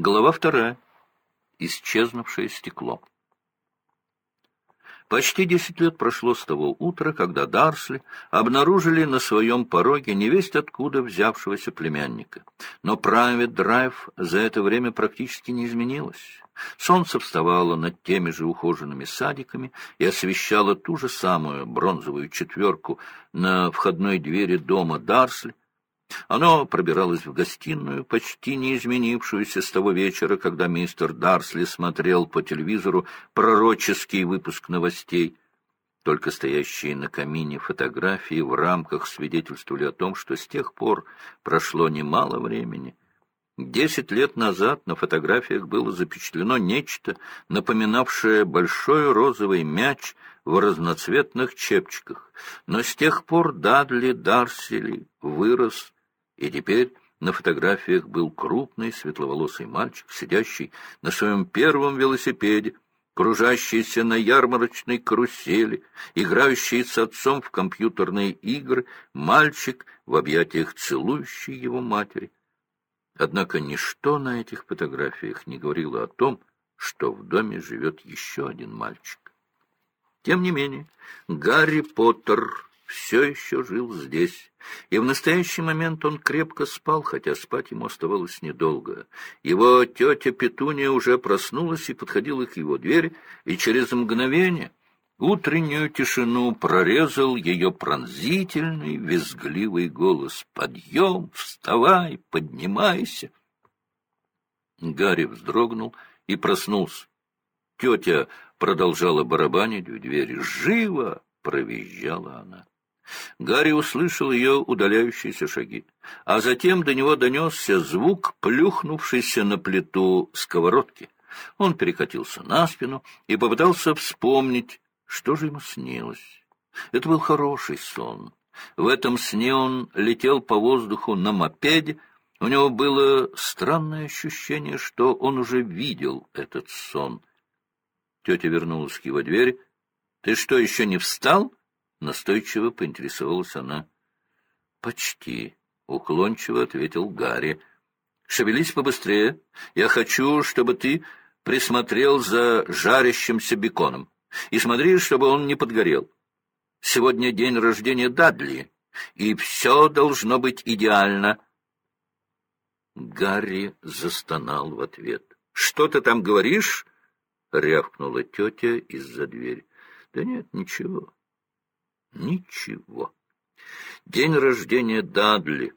Глава вторая. Исчезнувшее стекло. Почти десять лет прошло с того утра, когда Дарсли обнаружили на своем пороге невесть откуда взявшегося племянника. Но Прайвет Драйв за это время практически не изменилось. Солнце вставало над теми же ухоженными садиками и освещало ту же самую бронзовую четверку на входной двери дома Дарсли, оно пробиралось в гостиную, почти не изменившуюся с того вечера, когда мистер Дарсли смотрел по телевизору пророческий выпуск новостей. Только стоящие на камине фотографии в рамках свидетельствовали о том, что с тех пор прошло немало времени. Десять лет назад на фотографиях было запечатлено нечто, напоминавшее большой розовый мяч в разноцветных чепчиках. Но с тех пор Дадли Дарсили вырос и теперь на фотографиях был крупный светловолосый мальчик, сидящий на своем первом велосипеде, кружащийся на ярмарочной карусели, играющий с отцом в компьютерные игры, мальчик в объятиях целующей его матери. Однако ничто на этих фотографиях не говорило о том, что в доме живет еще один мальчик. Тем не менее, Гарри Поттер все еще жил здесь, и в настоящий момент он крепко спал, хотя спать ему оставалось недолго. Его тетя Петуния уже проснулась и подходила к его двери, и через мгновение утреннюю тишину прорезал ее пронзительный, визгливый голос. «Подъем! Вставай! Поднимайся!» Гарри вздрогнул и проснулся. Тетя продолжала барабанить в двери. «Живо!» — провизжала она. Гарри услышал ее удаляющиеся шаги, а затем до него донесся звук, плюхнувшийся на плиту сковородки. Он перекатился на спину и попытался вспомнить, что же ему снилось. Это был хороший сон. В этом сне он летел по воздуху на мопеде. У него было странное ощущение, что он уже видел этот сон. Тетя вернулась к его двери. — Ты что, еще не встал? — настойчиво поинтересовалась она. — Почти, — уклончиво ответил Гарри. — Шевелись побыстрее. Я хочу, чтобы ты присмотрел за жарящимся беконом. И смотри, чтобы он не подгорел. Сегодня день рождения Дадли, и все должно быть идеально. Гарри застонал в ответ. — Что ты там говоришь? — рявкнула тетя из-за двери. — Да нет, ничего. Ничего. День рождения Дадли.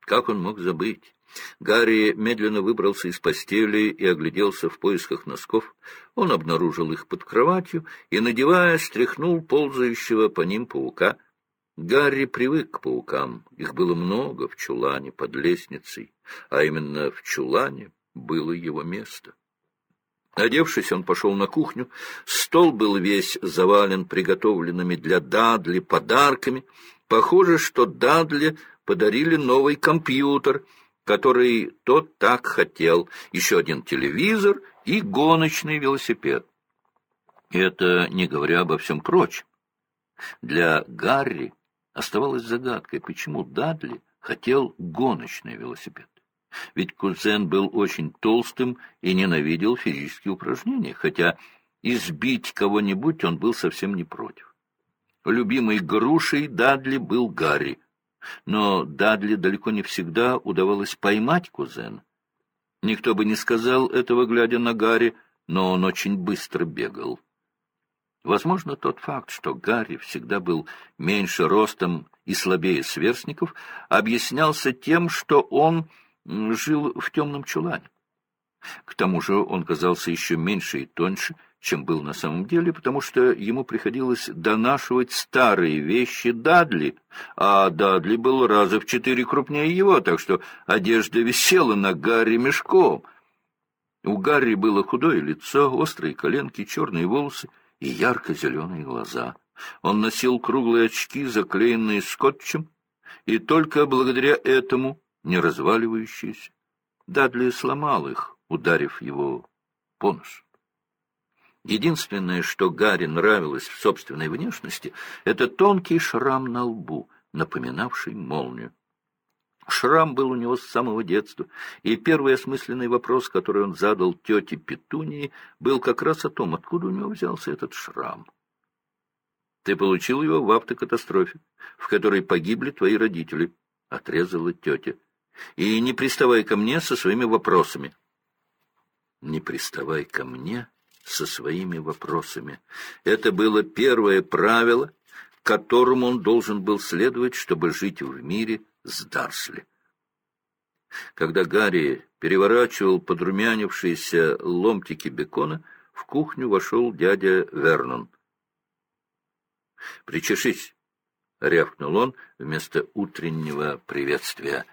Как он мог забыть? Гарри медленно выбрался из постели и огляделся в поисках носков. Он обнаружил их под кроватью и, надевая, стряхнул ползающего по ним паука. Гарри привык к паукам. Их было много в чулане под лестницей, а именно в чулане было его место. Одевшись, он пошел на кухню. Стол был весь завален приготовленными для Дадли подарками. Похоже, что Дадли подарили новый компьютер, который тот так хотел, еще один телевизор и гоночный велосипед. Это не говоря обо всем прочем. Для Гарри оставалось загадкой, почему Дадли хотел гоночный велосипед. Ведь кузен был очень толстым и ненавидел физические упражнения, хотя избить кого-нибудь он был совсем не против. Любимой грушей Дадли был Гарри, но Дадли далеко не всегда удавалось поймать кузена. Никто бы не сказал этого, глядя на Гарри, но он очень быстро бегал. Возможно, тот факт, что Гарри всегда был меньше ростом и слабее сверстников, объяснялся тем, что он жил в темном чулане. К тому же он казался еще меньше и тоньше, чем был на самом деле, потому что ему приходилось донашивать старые вещи Дадли, а Дадли был раза в четыре крупнее его, так что одежда висела на Гарри мешком. У Гарри было худое лицо, острые коленки, черные волосы и ярко-зеленые глаза. Он носил круглые очки, заклеенные скотчем, и только благодаря этому не разваливающиеся. Дадли сломал их, ударив его по носу. Единственное, что Гарри нравилось в собственной внешности, это тонкий шрам на лбу, напоминавший молнию. Шрам был у него с самого детства, и первый осмысленный вопрос, который он задал тете Петунии, был как раз о том, откуда у него взялся этот шрам. «Ты получил его в автокатастрофе, в которой погибли твои родители», — отрезала тетя. «И не приставай ко мне со своими вопросами». «Не приставай ко мне со своими вопросами». Это было первое правило, которому он должен был следовать, чтобы жить в мире с Дарсли. Когда Гарри переворачивал подрумянившиеся ломтики бекона, в кухню вошел дядя Вернон. «Причешись!» — рявкнул он вместо утреннего приветствия.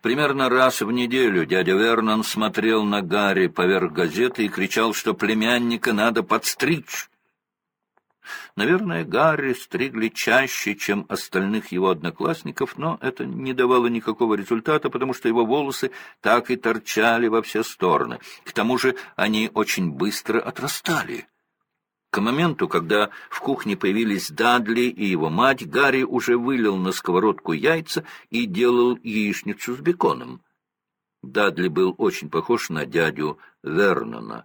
Примерно раз в неделю дядя Вернон смотрел на Гарри поверх газеты и кричал, что племянника надо подстричь. Наверное, Гарри стригли чаще, чем остальных его одноклассников, но это не давало никакого результата, потому что его волосы так и торчали во все стороны. К тому же они очень быстро отрастали. К моменту, когда в кухне появились Дадли и его мать, Гарри уже вылил на сковородку яйца и делал яичницу с беконом. Дадли был очень похож на дядю Вернона.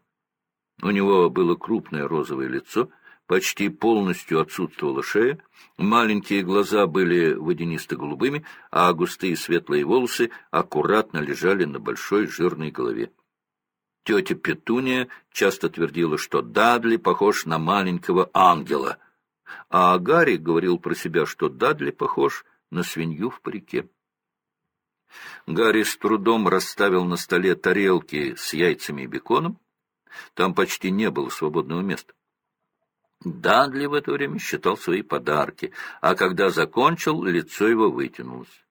У него было крупное розовое лицо — почти полностью отсутствовала шея, маленькие глаза были водянисто-голубыми, а густые светлые волосы аккуратно лежали на большой жирной голове. Тетя Петуния часто твердила, что Дадли похож на маленького ангела, а Гарри говорил про себя, что Дадли похож на свинью в парике. Гарри с трудом расставил на столе тарелки с яйцами и беконом. Там почти не было свободного места. Дадли в это время считал свои подарки, а когда закончил, лицо его вытянулось.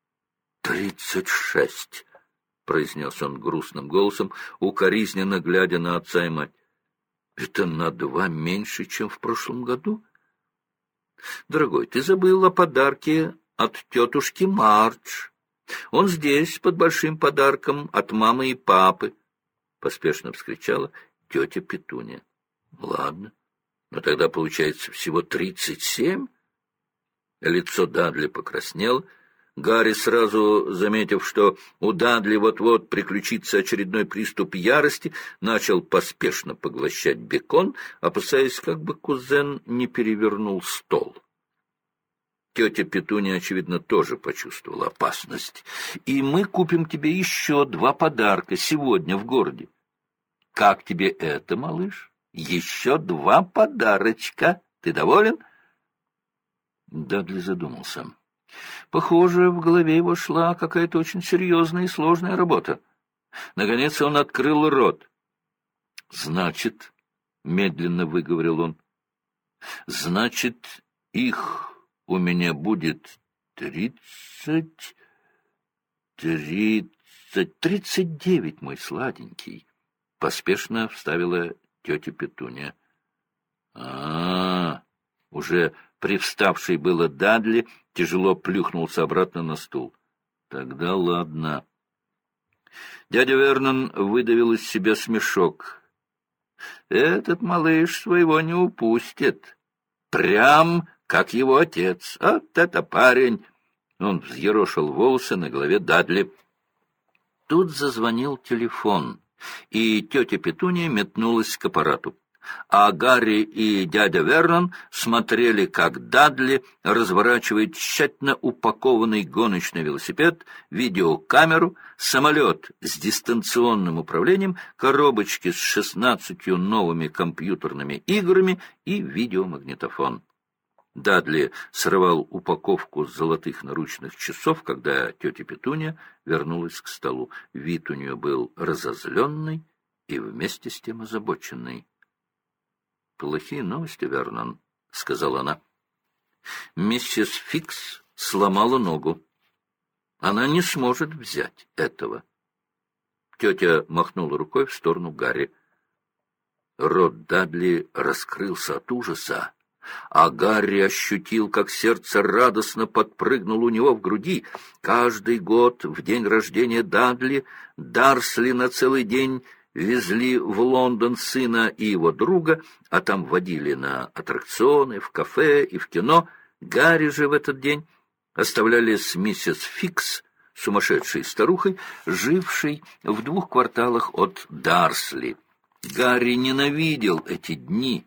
«Тридцать шесть!» — произнес он грустным голосом, укоризненно глядя на отца и мать. «Это на два меньше, чем в прошлом году?» «Дорогой, ты забыл о подарке от тетушки Мардж. Он здесь, под большим подарком от мамы и папы!» — поспешно вскричала тетя Петуния. «Ладно». Но тогда получается всего тридцать семь? Лицо Дадли покраснело. Гарри, сразу заметив, что у Дадли вот-вот приключится очередной приступ ярости, начал поспешно поглощать бекон, опасаясь, как бы кузен не перевернул стол. Тетя Петуния, очевидно, тоже почувствовала опасность. «И мы купим тебе еще два подарка сегодня в городе. Как тебе это, малыш?» Еще два подарочка. Ты доволен? Дадли задумался. Похоже, в голове его шла какая-то очень серьезная и сложная работа. Наконец он открыл рот. — Значит, — медленно выговорил он, — значит, их у меня будет тридцать... тридцать... тридцать девять, мой сладенький, — поспешно вставила тетя Петуния. а, -а, -а Уже привставший было Дадли тяжело плюхнулся обратно на стул. Тогда ладно. Дядя Вернон выдавил из себя смешок. Этот малыш своего не упустит. Прям как его отец. Вот это парень! Он взъерошил волосы на голове Дадли. Тут зазвонил телефон и тетя Петуния метнулась к аппарату. А Гарри и дядя Вернон смотрели, как Дадли разворачивает тщательно упакованный гоночный велосипед, видеокамеру, самолет с дистанционным управлением, коробочки с шестнадцатью новыми компьютерными играми и видеомагнитофон. Дадли срывал упаковку золотых наручных часов, когда тетя Петуния вернулась к столу. Вид у нее был разозленный и вместе с тем озабоченный. — Плохие новости, Вернон, — сказала она. Миссис Фикс сломала ногу. Она не сможет взять этого. Тетя махнула рукой в сторону Гарри. Рот Дадли раскрылся от ужаса а Гарри ощутил, как сердце радостно подпрыгнуло у него в груди. Каждый год в день рождения Дадли Дарсли на целый день везли в Лондон сына и его друга, а там водили на аттракционы, в кафе и в кино. Гарри же в этот день оставляли с миссис Фикс сумасшедшей старухой, жившей в двух кварталах от Дарсли. Гарри ненавидел эти дни.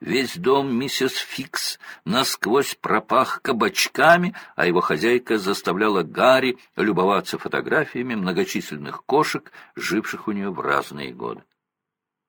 Весь дом миссис Фикс насквозь пропах кабачками, а его хозяйка заставляла Гарри любоваться фотографиями многочисленных кошек, живших у нее в разные годы.